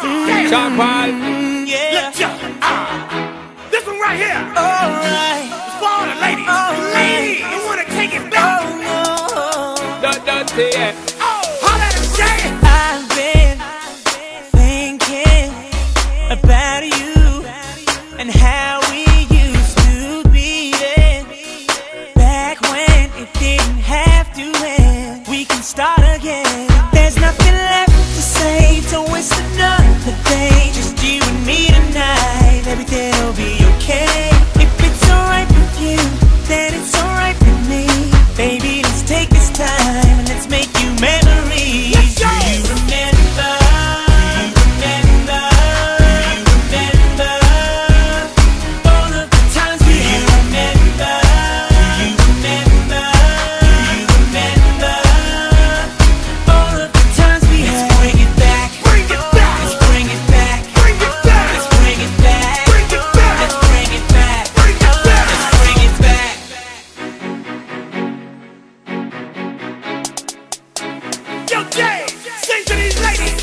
Sean Paul. Yeah. Let's jump. Ah. This one right here. Alright. It's for all the ladies. Ladies, you wanna take it back? Oh no. Don't, don't say it. Oh, holla at him, Jay. I've been thinking about you and how we used to be then. Back when it didn't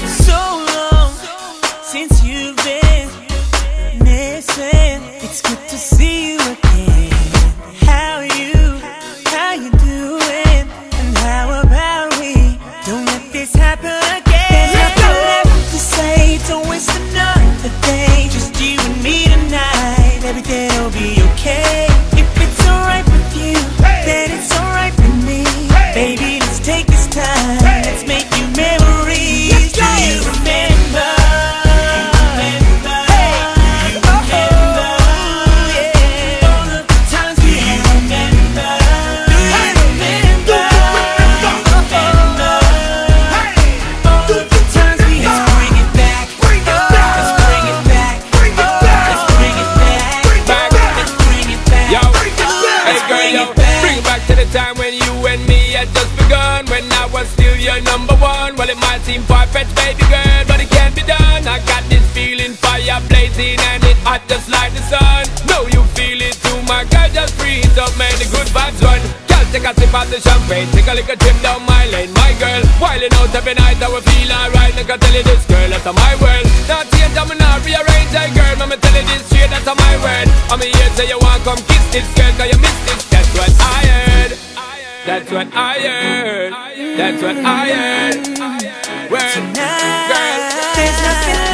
So long since you've been missing. It's good to see was still your number one. Well, it might seem far-fetched, baby girl, but it can't be done. I got this feeling, fire blazing, and it hot just like the sun. Know you feel it too, my girl, just breathe up, man, the good vibes run. Girl, take a sip of the champagne, take a little trip down my lane, my girl. Wilding out every night, I will feel alright. Like I tell you this, girl, that's my world. Not change, I'm not rearrange, hey girl, I'ma tell you this straight, that's my word. I'm here, say you want come kiss this girl, cause you miss what I heard. That's what I heard. Word, girl. There's nothing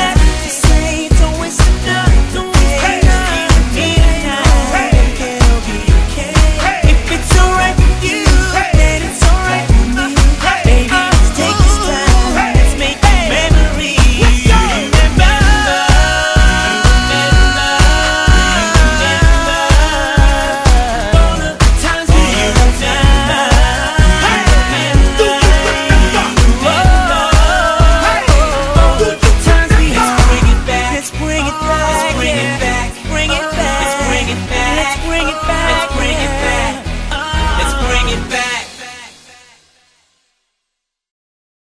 bring it back.